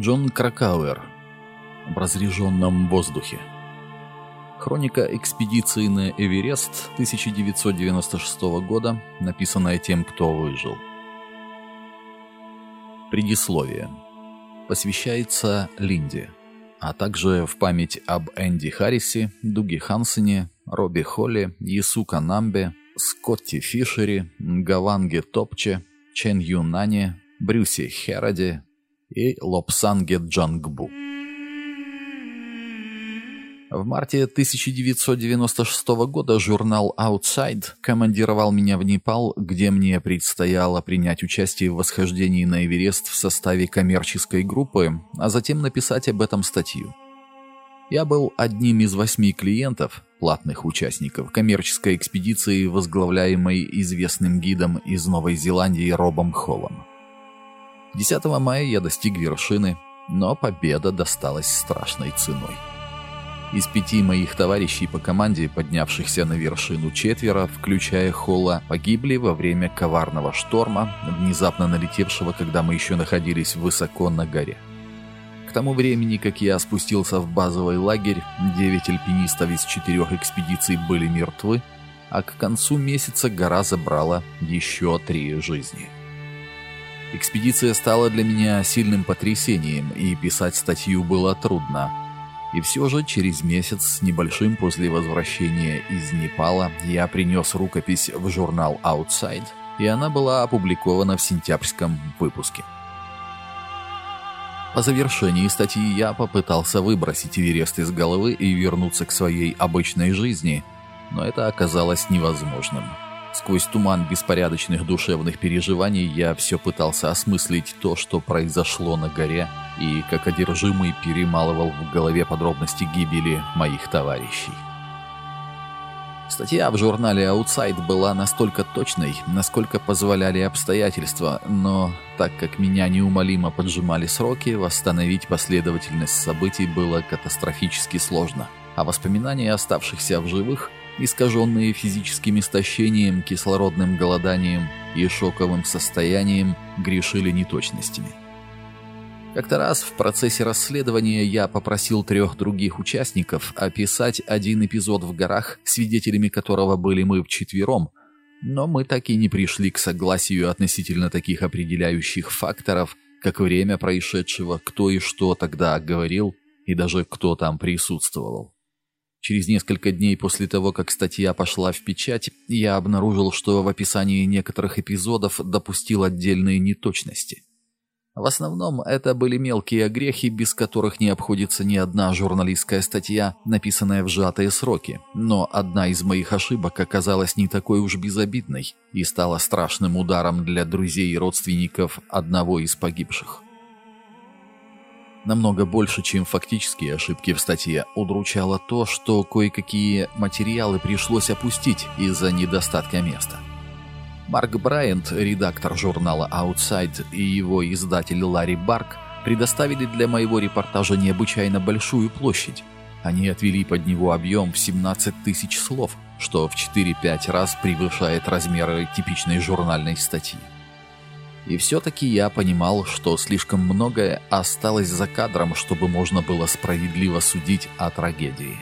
Джон Кракауэр. В разреженном воздухе. Хроника экспедиции на Эверест 1996 года, написанная тем, кто выжил. Предисловие. Посвящается Линде, а также в память об Энди Харрисе, Дуге Хансене, Робби Холли, Ясу Канамбе, Скотти Фишере, Гаванге Топче, Чен Юнане, Брюсе Хераде и Лопсанге Джангбу. В марте 1996 года журнал Outside командировал меня в Непал, где мне предстояло принять участие в восхождении на Эверест в составе коммерческой группы, а затем написать об этом статью. Я был одним из восьми клиентов, платных участников коммерческой экспедиции, возглавляемой известным гидом из Новой Зеландии Робом Холлом. 10 мая я достиг вершины, но победа досталась страшной ценой. Из пяти моих товарищей по команде, поднявшихся на вершину четверо, включая Холла, погибли во время коварного шторма, внезапно налетевшего, когда мы еще находились высоко на горе. К тому времени, как я спустился в базовый лагерь, девять альпинистов из четырех экспедиций были мертвы, а к концу месяца гора забрала еще три жизни. Экспедиция стала для меня сильным потрясением, и писать статью было трудно – и все же через месяц с небольшим после возвращения из Непала я принес рукопись в журнал Outside, и она была опубликована в сентябрьском выпуске. По завершении статьи я попытался выбросить Эверест из головы и вернуться к своей обычной жизни, но это оказалось невозможным. Сквозь туман беспорядочных душевных переживаний я все пытался осмыслить то, что произошло на горе, и как одержимый перемалывал в голове подробности гибели моих товарищей. Статья в журнале Outside была настолько точной, насколько позволяли обстоятельства, но так как меня неумолимо поджимали сроки, восстановить последовательность событий было катастрофически сложно, а воспоминания оставшихся в живых искаженные физическим истощением, кислородным голоданием и шоковым состоянием, грешили неточностями. Как-то раз в процессе расследования я попросил трех других участников описать один эпизод в горах, свидетелями которого были мы вчетвером, но мы так и не пришли к согласию относительно таких определяющих факторов, как время происшедшего, кто и что тогда говорил и даже кто там присутствовал. Через несколько дней после того, как статья пошла в печать, я обнаружил, что в описании некоторых эпизодов допустил отдельные неточности. В основном это были мелкие огрехи, без которых не обходится ни одна журналистская статья, написанная в сжатые сроки. Но одна из моих ошибок оказалась не такой уж безобидной и стала страшным ударом для друзей и родственников одного из погибших. Намного больше, чем фактические ошибки в статье, удручало то, что кое-какие материалы пришлось опустить из-за недостатка места. Марк Брайант, редактор журнала Outside, и его издатель Ларри Барк предоставили для моего репортажа необычайно большую площадь. Они отвели под него объем в 17 тысяч слов, что в 4-5 раз превышает размеры типичной журнальной статьи. И все-таки я понимал, что слишком многое осталось за кадром, чтобы можно было справедливо судить о трагедии.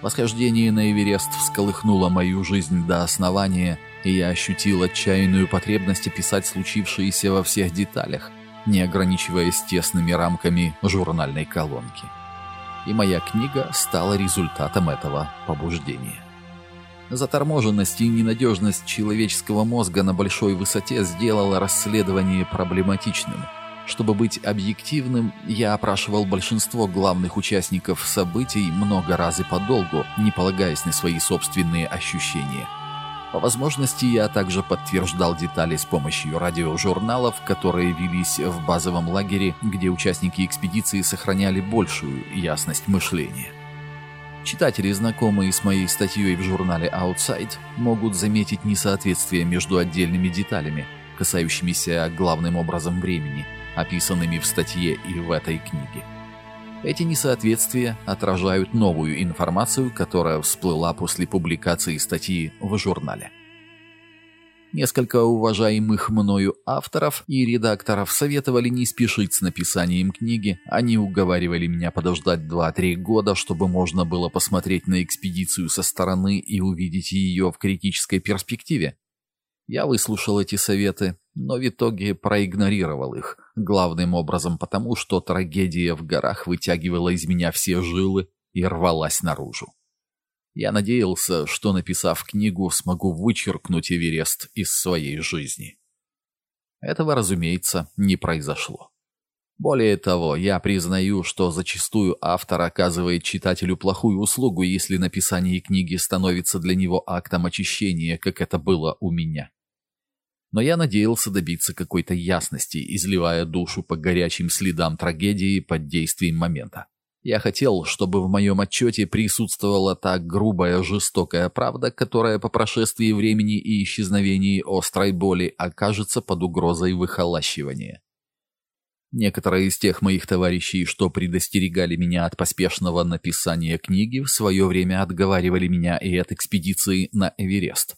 Восхождение на Эверест всколыхнуло мою жизнь до основания, и я ощутил отчаянную потребность описать случившееся во всех деталях, не ограничиваясь тесными рамками журнальной колонки. И моя книга стала результатом этого побуждения. Заторможенность и ненадежность человеческого мозга на большой высоте сделала расследование проблематичным. Чтобы быть объективным, я опрашивал большинство главных участников событий много раз и подолгу, не полагаясь на свои собственные ощущения. По возможности я также подтверждал детали с помощью радиожурналов, которые велись в базовом лагере, где участники экспедиции сохраняли большую ясность мышления. Читатели, знакомые с моей статьей в журнале Outside, могут заметить несоответствие между отдельными деталями, касающимися главным образом времени, описанными в статье и в этой книге. Эти несоответствия отражают новую информацию, которая всплыла после публикации статьи в журнале. Несколько уважаемых мною авторов и редакторов советовали не спешить с написанием книги. Они уговаривали меня подождать 2-3 года, чтобы можно было посмотреть на экспедицию со стороны и увидеть ее в критической перспективе. Я выслушал эти советы, но в итоге проигнорировал их, главным образом потому, что трагедия в горах вытягивала из меня все жилы и рвалась наружу. Я надеялся, что, написав книгу, смогу вычеркнуть Эверест из своей жизни. Этого, разумеется, не произошло. Более того, я признаю, что зачастую автор оказывает читателю плохую услугу, если написание книги становится для него актом очищения, как это было у меня. Но я надеялся добиться какой-то ясности, изливая душу по горячим следам трагедии под действием момента. Я хотел, чтобы в моем отчете присутствовала та грубая, жестокая правда, которая по прошествии времени и исчезновении острой боли окажется под угрозой выхолащивания. Некоторые из тех моих товарищей, что предостерегали меня от поспешного написания книги, в свое время отговаривали меня и от экспедиции на Эверест.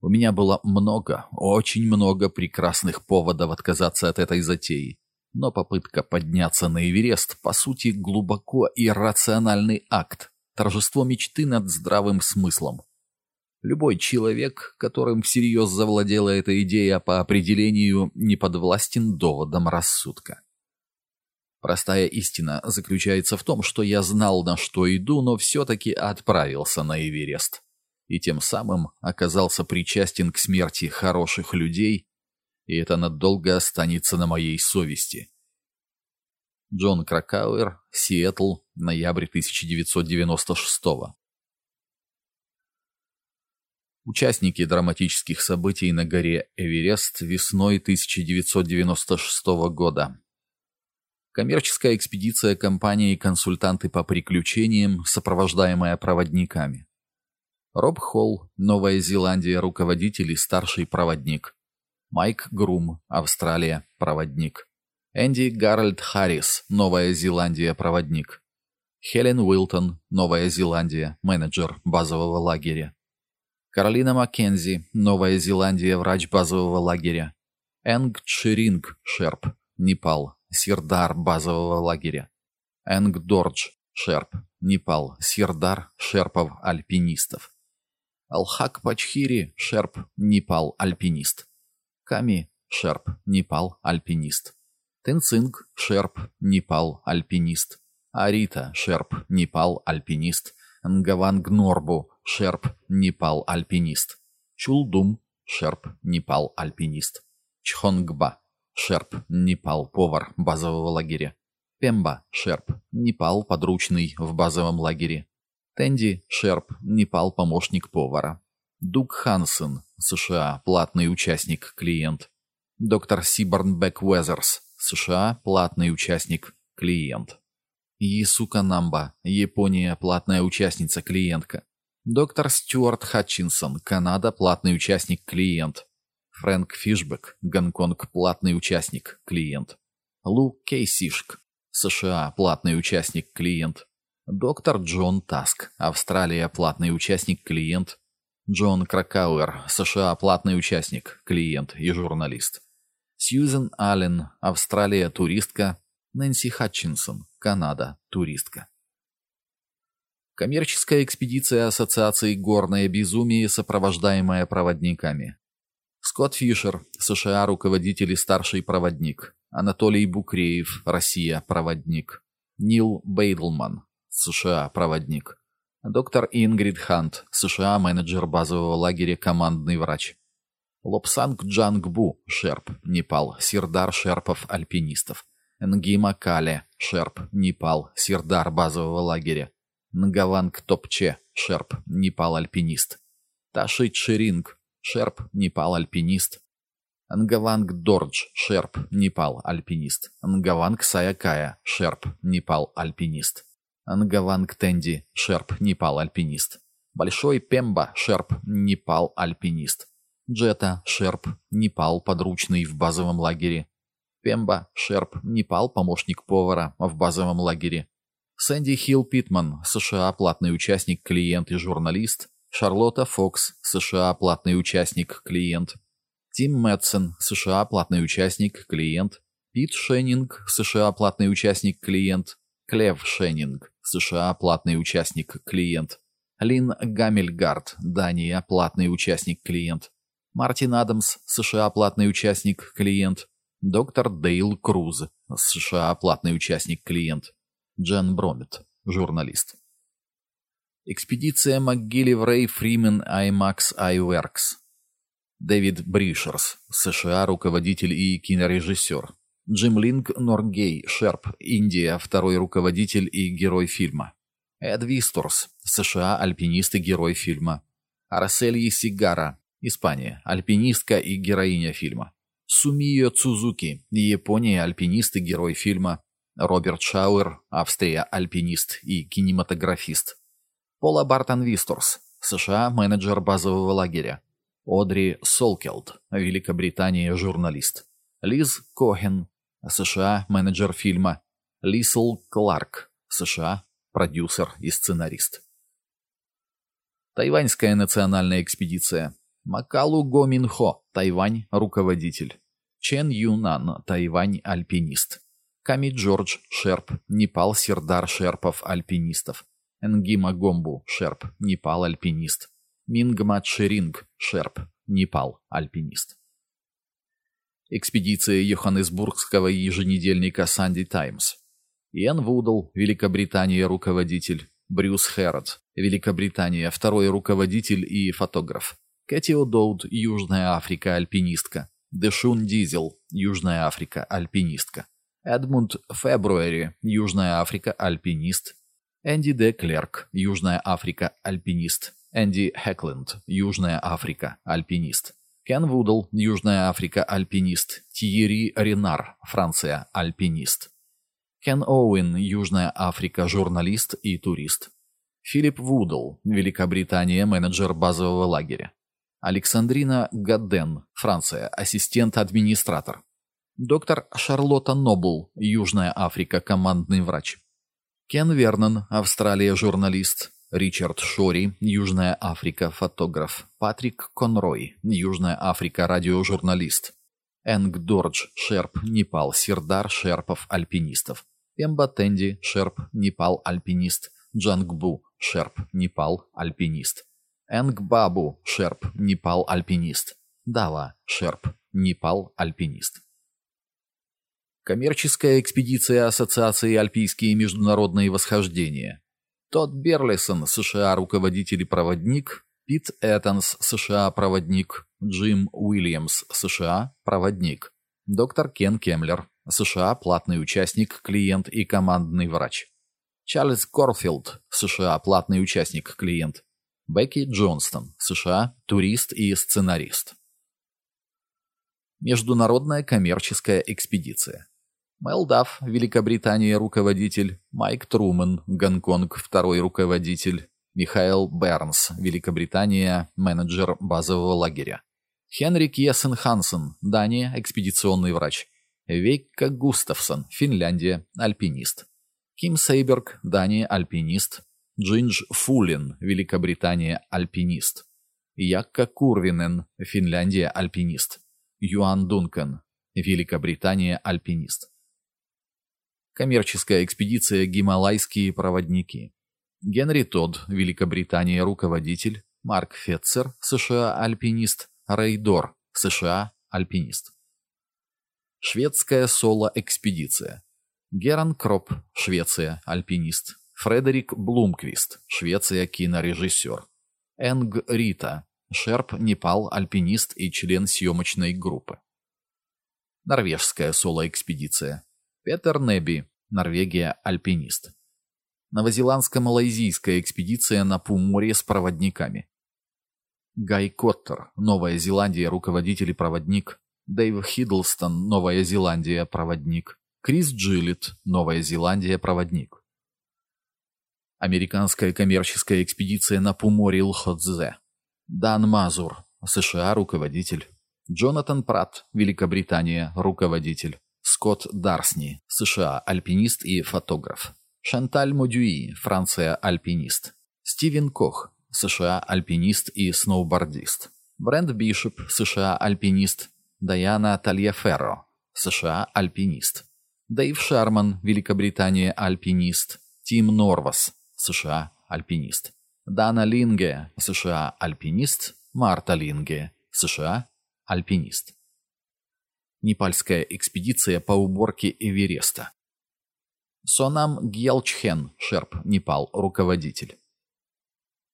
У меня было много, очень много прекрасных поводов отказаться от этой затеи но попытка подняться на Эверест, по сути, глубоко иррациональный акт, торжество мечты над здравым смыслом. Любой человек, которым всерьез завладела эта идея по определению, не подвластен доводам рассудка. Простая истина заключается в том, что я знал, на что иду, но все-таки отправился на Эверест. И тем самым оказался причастен к смерти хороших людей и это надолго останется на моей совести. Джон Кракауэр, Сиэтл, ноябрь 1996 Участники драматических событий на горе Эверест весной 1996 года. Коммерческая экспедиция компании «Консультанты по приключениям», сопровождаемая проводниками. Роб Холл, Новая Зеландия, руководитель и старший проводник. Майк Грум, Австралия, проводник. Энди Гарольд Харрис, Новая Зеландия, проводник. Хелен Уилтон, Новая Зеландия, менеджер базового лагеря. Каролина Маккензи, Новая Зеландия, врач базового лагеря. Энг Чиринг, Шерп, Непал, Сирдар базового лагеря. Энг Дордж, Шерп, Непал, Сирдар, Шерпов, альпинистов. Алхак Пачхири, Шерп, Непал, альпинист. Ками, Шерп, Непал, альпинист. Тенцинг, Шерп, Непал, альпинист. Арита, Шерп, Непал, альпинист. Нгаванг Норбу, Шерп, Непал, альпинист. Чулдум, Шерп, Непал, альпинист. Чхонгба, Шерп, Непал, повар базового лагеря. Пемба, Шерп, Непал, подручный в базовом лагере. Тенди, Шерп, Непал, помощник повара. Дуг Хансен, США, платный участник, клиент. Доктор Сиборн Уэзерс, США, платный участник, клиент. Исука Намба, Япония, платная участница, клиентка. Доктор Стюарт Хатчинсон, Канада, платный участник, клиент. Фрэнк Фишбек, Гонконг, платный участник, клиент. Лу Кейсишк, США, платный участник, клиент. Доктор Джон Таск, Австралия, платный участник, клиент. Джон Кракауэр, США, платный участник, клиент и журналист. Сьюзен Аллен, Австралия, туристка. Нэнси Хатчинсон, Канада, туристка. Коммерческая экспедиция Ассоциации «Горное безумие», сопровождаемая проводниками. Скотт Фишер, США, руководитель и старший проводник. Анатолий Букреев, Россия, проводник. Нил Бейдлман, США, проводник. Доктор Ингрид Хант, США, менеджер базового лагеря, командный врач. Лобсанг Джангбу, Шерп, Непал, Сирдар Шерпов, альпинистов. Нгима Кале, Шерп, Непал, Сирдар базового лагеря. Нгаванг Топче, Шерп, Непал, альпинист. Ташит Ширинг, Шерп, Непал, альпинист. Нгаванг Дордж, Шерп, Непал, альпинист. Нгаванг Саякая, Шерп, Непал, альпинист. Ангаванг Тенди, Шерп, Непал, альпинист. Большой Пемба, Шерп, Непал, альпинист. Джета, Шерп, Непал, подручный в базовом лагере. Пемба, Шерп, Непал, помощник повара в базовом лагере. Сэнди Хилл Питман, США, платный участник, клиент и журналист. Шарлотта Фокс, США, платный участник, клиент. Тим Мэтсон, США, платный участник, клиент. Пит Шеннинг, США, платный участник, клиент. Клев Шеннинг, США, платный участник, клиент. Лин Гамельгард, Дания, платный участник, клиент. Мартин Адамс, США, платный участник, клиент. Доктор Дейл Круз, США, платный участник, клиент. Джен Бромет, журналист. Экспедиция Рэй Фримен IMAX iWorks. Дэвид Бришерс, США, руководитель и кинорежиссер. Джим Линк Норгей, Шерп, Индия, второй руководитель и герой фильма. Эд Висторс, США, альпинист и герой фильма. Арсельи Сигара, Испания, альпинистка и героиня фильма. Сумио Цузуки, Япония, альпинист и герой фильма. Роберт Шауэр, Австрия, альпинист и кинематографист. Пола Бартон Висторс, США, менеджер базового лагеря. Одри Солкелд, Великобритания, журналист. Лиз Коген, США, менеджер фильма. Лисл Кларк, США, продюсер и сценарист. Тайваньская национальная экспедиция. Макалу Го Минхо, Тайвань, руководитель. Чен Юнан, Тайвань, альпинист. Ками Джордж, Шерп, Непал, Сердар Шерпов, альпинистов. Энгима Гомбу, Шерп, Непал, альпинист. Мингмат Шеринг, Шерп, Непал, альпинист. Экспедиция Йоханнесбургского еженедельника «Санди Таймс». Иэн Вудл, Великобритания, руководитель. Брюс Хэррот, Великобритания, второй руководитель и фотограф. Кэти О'Доуд, Южная Африка, альпинистка. Дэшун Дизел, Южная Африка, альпинистка. Эдмунд Фебруэри, Южная Африка, альпинист. Энди Де Клерк, Южная Африка, альпинист. Энди Хэкленд, Южная Африка, альпинист. Кен Вудл, Южная Африка, альпинист. Тьерри Ренар, Франция, альпинист. Кен Оуэн, Южная Африка, журналист и турист. Филипп Вудл, Великобритания, менеджер базового лагеря. Александрина Гадден, Франция, ассистент-администратор. Доктор Шарлотта Нобл, Южная Африка, командный врач. Кен Вернон, Австралия, журналист. Ричард Шори, Южная Африка, фотограф. Патрик Конрой, Южная Африка, радиожурналист. Энг Дордж, Шерп, Непал, Сирдар, Шерпов, альпинистов. Пемба Тенди, Шерп, Непал, альпинист. Джангбу, Шерп, Непал, альпинист. Энг Бабу, Шерп, Непал, альпинист. Дава, Шерп, Непал, альпинист. Коммерческая экспедиция Ассоциации Альпийские международные восхождения. Тодд Берлисон, США, руководитель и проводник. Пит Эттонс, США, проводник. Джим Уильямс, США, проводник. Доктор Кен Кемлер, США, платный участник, клиент и командный врач. Чарльз Корфилд, США, платный участник, клиент. Бекки Джонстон, США, турист и сценарист. Международная коммерческая экспедиция. Мэл Дафф, Великобритания, руководитель. Майк Трумэн, Гонконг, второй руководитель. Михаил Бернс, Великобритания, менеджер базового лагеря. Хенрик Есен Хансен, Дания, экспедиционный врач. Вейка Густавсон, Финляндия, альпинист. Ким Сейберг, Дания, альпинист. Джиндж Фулин, Великобритания, альпинист. Якка Курвинен, Финляндия, альпинист. Юан Дункан, Великобритания, альпинист. Коммерческая экспедиция «Гималайские проводники». Генри Тодд, Великобритания, руководитель. Марк Фетцер, США, альпинист. Рейдор, США, альпинист. Шведская соло-экспедиция. Геран Кроп, Швеция, альпинист. Фредерик Блумквист, Швеция, кинорежиссер. Энг Рита, Шерп, Непал, альпинист и член съемочной группы. Норвежская соло-экспедиция. Петер Неби, Норвегия, альпинист. Новозеландско-малайзийская экспедиция на Пуморе с проводниками. Гай Коттер, Новая Зеландия, руководитель и проводник. Дэйв Хиддлстон, Новая Зеландия, проводник. Крис Джилет, Новая Зеландия, проводник. Американская коммерческая экспедиция на Пуморе Лходзе. Дан Мазур, США, руководитель. Джонатан Пратт, Великобритания, руководитель. Скотт Дарсни, США, альпинист и фотограф. Шанталь Модюи, Франция, альпинист. Стивен Кох, США, альпинист и сноубордист. Брент Бишоп, США, альпинист. Даяна Тальяферро, США, альпинист. Дэйв Шарман, Великобритания, альпинист. Тим Норвас, США, альпинист. Дана Линге, США, альпинист. Марта Линге, США, альпинист. Непальская экспедиция по уборке Эвереста. Сонам Гьялчхен, Шерп, Непал, руководитель.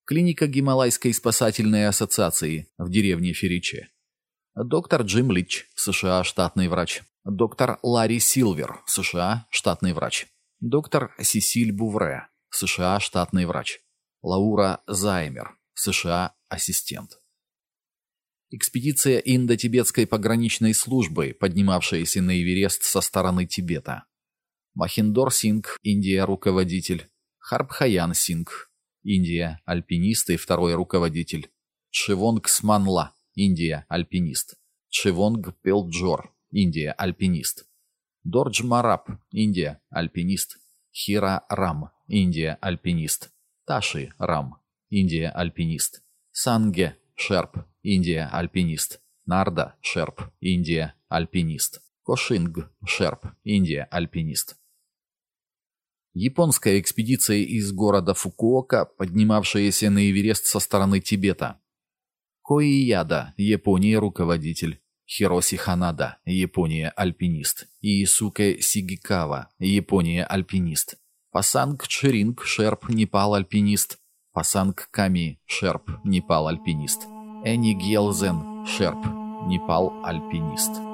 Клиника Гималайской спасательной ассоциации в деревне Фериче. Доктор Джим Лич, США, штатный врач. Доктор Ларри Силвер, США, штатный врач. Доктор Сесиль Бувре, США, штатный врач. Лаура Займер, США, ассистент. Экспедиция Индо-Тибетской пограничной службы, поднимавшаяся на Эверест со стороны Тибета. Махиндор Синг, Индия, руководитель. Харбхаян Синг, Индия, альпинист и второй руководитель. Чивонг Сманла, Индия, альпинист. Чивонг Пелджор, Индия, альпинист. Дордж Мараб, Индия, альпинист. Хира Рам, Индия, альпинист. Таши Рам, Индия, альпинист. Санге Шерп, Индия, альпинист. Нарда Шерп, Индия, альпинист. Кошинг Шерп, Индия, альпинист. Японская экспедиция из города Фукуока, поднимавшаяся на Эверест со стороны Тибета. Коияда, Япония, руководитель. Хироси Ханада, Япония, альпинист. Иисуке Сигикава, Япония, альпинист. Пасанг Чиринг, Шерп, Непал, альпинист. Пасанг Ками, Шерп, Непал, альпинист. Эни Гелзен, Шерп, Непал, альпинист.